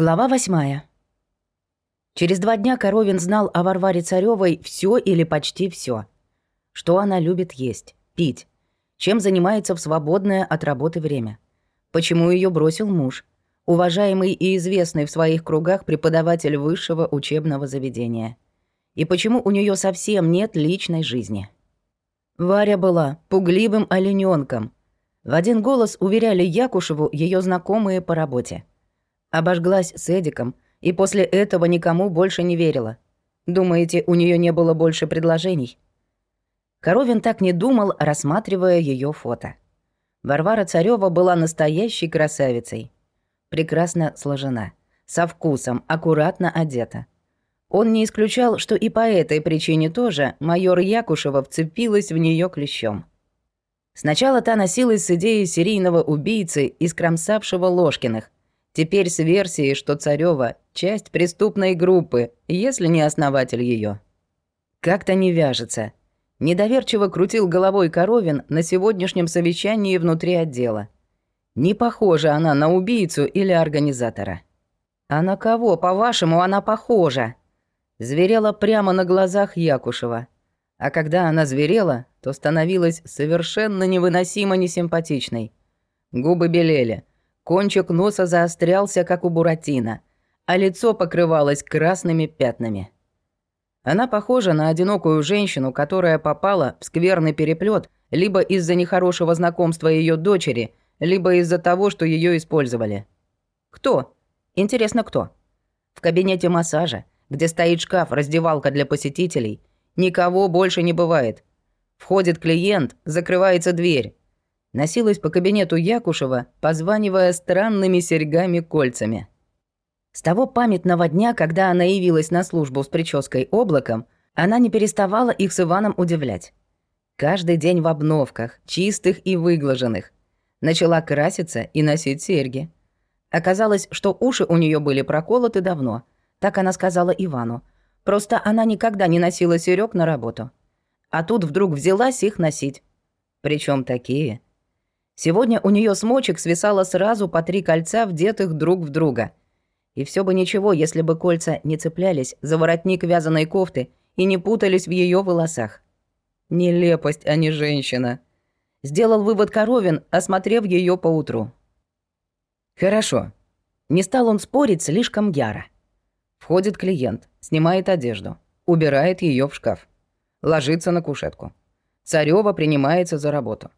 Глава восьмая. Через два дня Коровин знал о Варваре Царевой все или почти все. Что она любит есть, пить, чем занимается в свободное от работы время. Почему ее бросил муж, уважаемый и известный в своих кругах преподаватель высшего учебного заведения. И почему у нее совсем нет личной жизни. Варя была пугливым олененком. В один голос уверяли Якушеву ее знакомые по работе. Обожглась с Эдиком, и после этого никому больше не верила. Думаете, у нее не было больше предложений? Коровин так не думал, рассматривая ее фото. Варвара Царева была настоящей красавицей. Прекрасно сложена, со вкусом, аккуратно одета. Он не исключал, что и по этой причине тоже майор Якушева вцепилась в нее клещом. Сначала та носилась с идеей серийного убийцы, искромсавшего Ложкиных, Теперь с версией, что Царёва — часть преступной группы, если не основатель её. Как-то не вяжется. Недоверчиво крутил головой Коровин на сегодняшнем совещании внутри отдела. Не похожа она на убийцу или организатора. А на кого, по-вашему, она похожа? Зверела прямо на глазах Якушева. А когда она зверела, то становилась совершенно невыносимо несимпатичной. Губы белели, Кончик носа заострялся, как у Буратино, а лицо покрывалось красными пятнами. Она похожа на одинокую женщину, которая попала в скверный переплет либо из-за нехорошего знакомства ее дочери, либо из-за того, что ее использовали. Кто? Интересно, кто? В кабинете массажа, где стоит шкаф, раздевалка для посетителей, никого больше не бывает. Входит клиент, закрывается дверь. Носилась по кабинету Якушева, позванивая странными серьгами-кольцами. С того памятного дня, когда она явилась на службу с прической облаком, она не переставала их с Иваном удивлять. Каждый день в обновках, чистых и выглаженных. Начала краситься и носить серьги. Оказалось, что уши у нее были проколоты давно. Так она сказала Ивану. Просто она никогда не носила серёг на работу. А тут вдруг взялась их носить. Причем такие, Сегодня у нее с мочек свисало сразу по три кольца, вдетых друг в друга. И все бы ничего, если бы кольца не цеплялись за воротник вязаной кофты и не путались в ее волосах. Нелепость, а не женщина. Сделал вывод Коровин, осмотрев ее поутру. Хорошо. Не стал он спорить слишком яро. Входит клиент, снимает одежду, убирает ее в шкаф. Ложится на кушетку. Царева принимается за работу.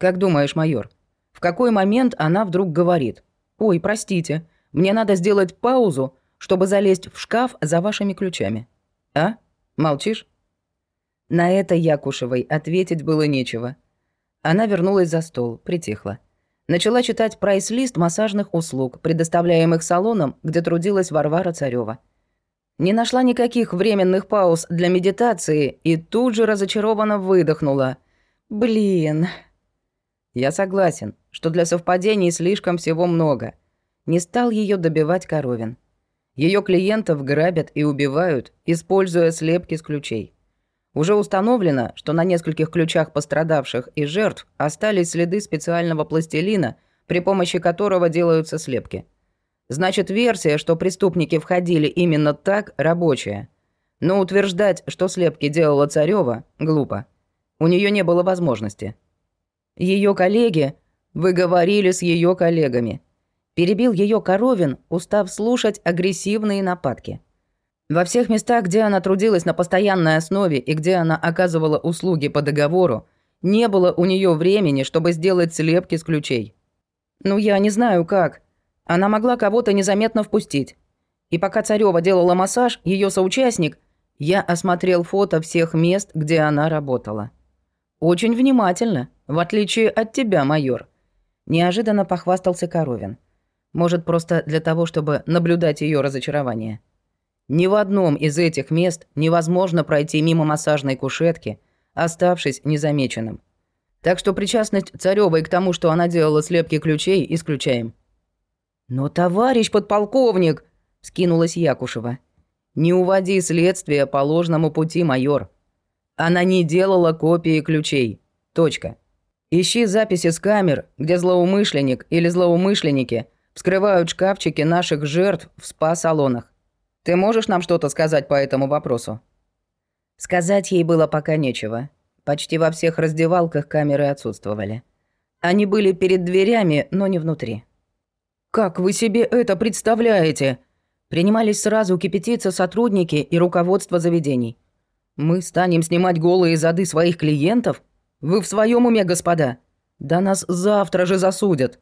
«Как думаешь, майор, в какой момент она вдруг говорит, «Ой, простите, мне надо сделать паузу, чтобы залезть в шкаф за вашими ключами». А? Молчишь?» На это Якушевой ответить было нечего. Она вернулась за стол, притихла. Начала читать прайс-лист массажных услуг, предоставляемых салоном, где трудилась Варвара Царева. Не нашла никаких временных пауз для медитации и тут же разочарованно выдохнула. «Блин, я согласен, что для совпадений слишком всего много. Не стал ее добивать Коровин. Ее клиентов грабят и убивают, используя слепки с ключей. Уже установлено, что на нескольких ключах пострадавших и жертв остались следы специального пластилина, при помощи которого делаются слепки. Значит, версия, что преступники входили именно так, рабочая. Но утверждать, что слепки делала Царева, глупо. У нее не было возможности. Ее коллеги... Вы говорили с ее коллегами. Перебил ее Коровин, устав слушать агрессивные нападки. Во всех местах, где она трудилась на постоянной основе и где она оказывала услуги по договору, не было у нее времени, чтобы сделать слепки с ключей. Ну, я не знаю как. Она могла кого-то незаметно впустить. И пока Царева делала массаж, ее соучастник, я осмотрел фото всех мест, где она работала. Очень внимательно. В отличие от тебя, майор. Неожиданно похвастался Коровин. Может, просто для того, чтобы наблюдать ее разочарование. Ни в одном из этих мест невозможно пройти мимо массажной кушетки, оставшись незамеченным. Так что причастность Царёвой к тому, что она делала слепки ключей, исключаем. «Но, товарищ подполковник!» — скинулась Якушева. «Не уводи следствие по ложному пути, майор. Она не делала копии ключей. Точка. Ищи записи с камер, где злоумышленник или злоумышленники вскрывают шкафчики наших жертв в спа-салонах. Ты можешь нам что-то сказать по этому вопросу?» Сказать ей было пока нечего. Почти во всех раздевалках камеры отсутствовали. Они были перед дверями, но не внутри. «Как вы себе это представляете?» Принимались сразу кипятиться сотрудники и руководство заведений. «Мы станем снимать голые зады своих клиентов? Вы в своем уме, господа? Да нас завтра же засудят!»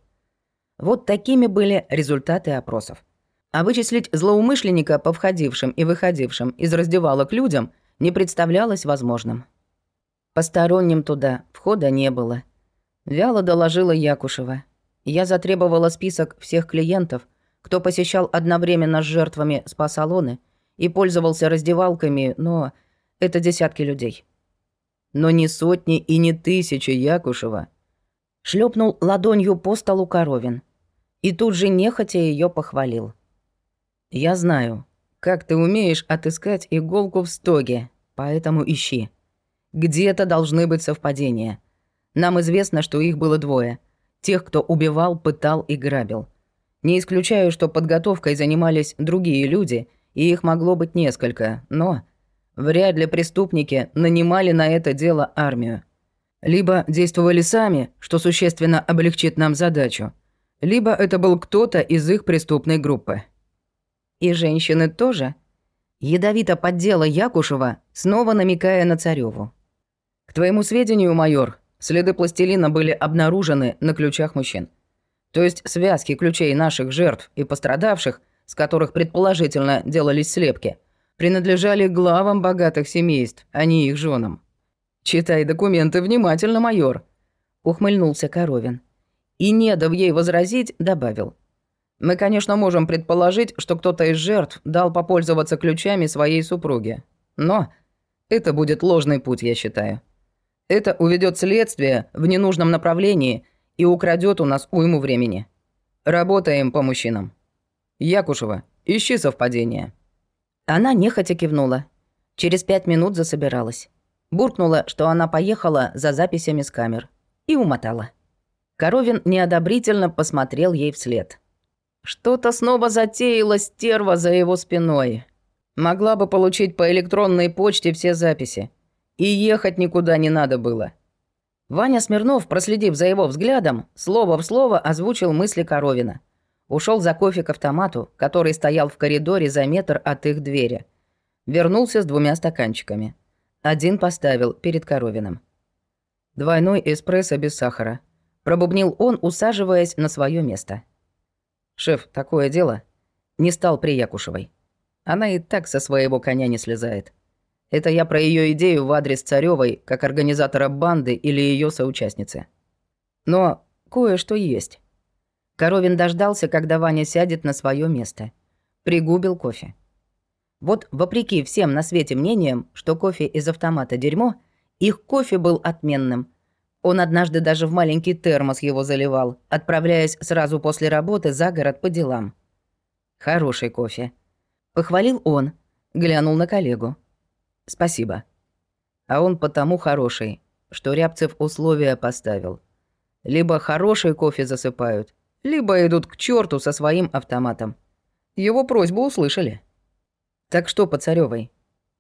Вот такими были результаты опросов. А вычислить злоумышленника по входившим и выходившим из раздевалок людям не представлялось возможным. Посторонним туда входа не было. Вяло доложила Якушева. Я затребовала список всех клиентов, кто посещал одновременно с жертвами спа-салоны и пользовался раздевалками, но это десятки людей. Но не сотни и не тысячи Якушева. Шлепнул ладонью по столу Коровин. И тут же нехотя ее похвалил. «Я знаю, как ты умеешь отыскать иголку в стоге, поэтому ищи. Где-то должны быть совпадения. Нам известно, что их было двое. Тех, кто убивал, пытал и грабил. Не исключаю, что подготовкой занимались другие люди, и их могло быть несколько, но вряд ли преступники нанимали на это дело армию. Либо действовали сами, что существенно облегчит нам задачу, либо это был кто-то из их преступной группы. И женщины тоже? Ядовито поддела Якушева, снова намекая на Цареву. К твоему сведению, майор, следы пластилина были обнаружены на ключах мужчин. То есть связки ключей наших жертв и пострадавших, с которых предположительно делались слепки, принадлежали главам богатых семейств, а не их женам. «Читай документы внимательно, майор», — ухмыльнулся Коровин. И, не дав ей возразить, добавил. «Мы, конечно, можем предположить, что кто-то из жертв дал попользоваться ключами своей супруге. Но это будет ложный путь, я считаю. Это уведет следствие в ненужном направлении и украдет у нас уйму времени. Работаем по мужчинам. Якушева, ищи совпадение». Она нехотя кивнула. Через пять минут засобиралась. Буркнула, что она поехала за записями с камер. И умотала. Коровин неодобрительно посмотрел ей вслед. Что-то снова затеяла стерва за его спиной. Могла бы получить по электронной почте все записи. И ехать никуда не надо было. Ваня Смирнов, проследив за его взглядом, слово в слово озвучил мысли Коровина. Ушел за кофе к автомату, который стоял в коридоре за метр от их двери. Вернулся с двумя стаканчиками. Один поставил перед Коровиным. Двойной эспрессо без сахара. Пробубнил он, усаживаясь на свое место. «Шеф, такое дело?» Не стал при Якушевой. Она и так со своего коня не слезает. Это я про ее идею в адрес Царевой, как организатора банды или ее соучастницы. Но кое-что есть. Коровин дождался, когда Ваня сядет на свое место. Пригубил кофе. Вот, вопреки всем на свете мнениям, что кофе из автомата дерьмо, их кофе был отменным. Он однажды даже в маленький термос его заливал, отправляясь сразу после работы за город по делам. Хороший кофе. Похвалил он, глянул на коллегу. Спасибо. А он потому хороший, что Рябцев условия поставил. Либо хороший кофе засыпают, либо идут к черту со своим автоматом. Его просьбу услышали. Так что по Царёвой?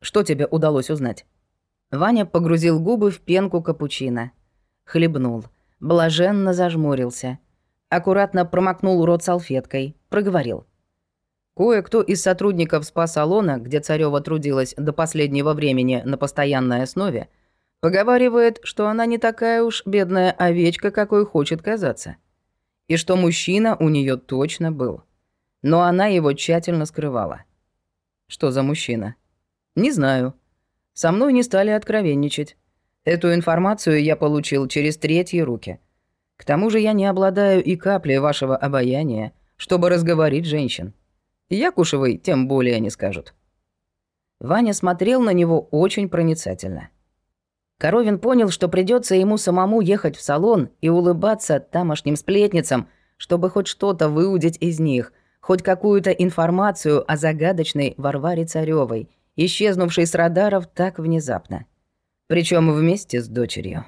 Что тебе удалось узнать? Ваня погрузил губы в пенку капучино. Хлебнул. Блаженно зажмурился. Аккуратно промокнул рот салфеткой. Проговорил. Кое-кто из сотрудников спа-салона, где Царёва трудилась до последнего времени на постоянной основе, поговаривает, что она не такая уж бедная овечка, какой хочет казаться. И что мужчина у нее точно был. Но она его тщательно скрывала. Что за мужчина? Не знаю. Со мной не стали откровенничать. Эту информацию я получил через третьи руки. К тому же я не обладаю и каплей вашего обаяния, чтобы разговорить женщин. Якушевой тем более не скажут». Ваня смотрел на него очень проницательно. Коровин понял, что придется ему самому ехать в салон и улыбаться тамошним сплетницам, чтобы хоть что-то выудить из них, хоть какую-то информацию о загадочной Варваре Царевой, исчезнувшей с радаров так внезапно. Причем вместе с дочерью.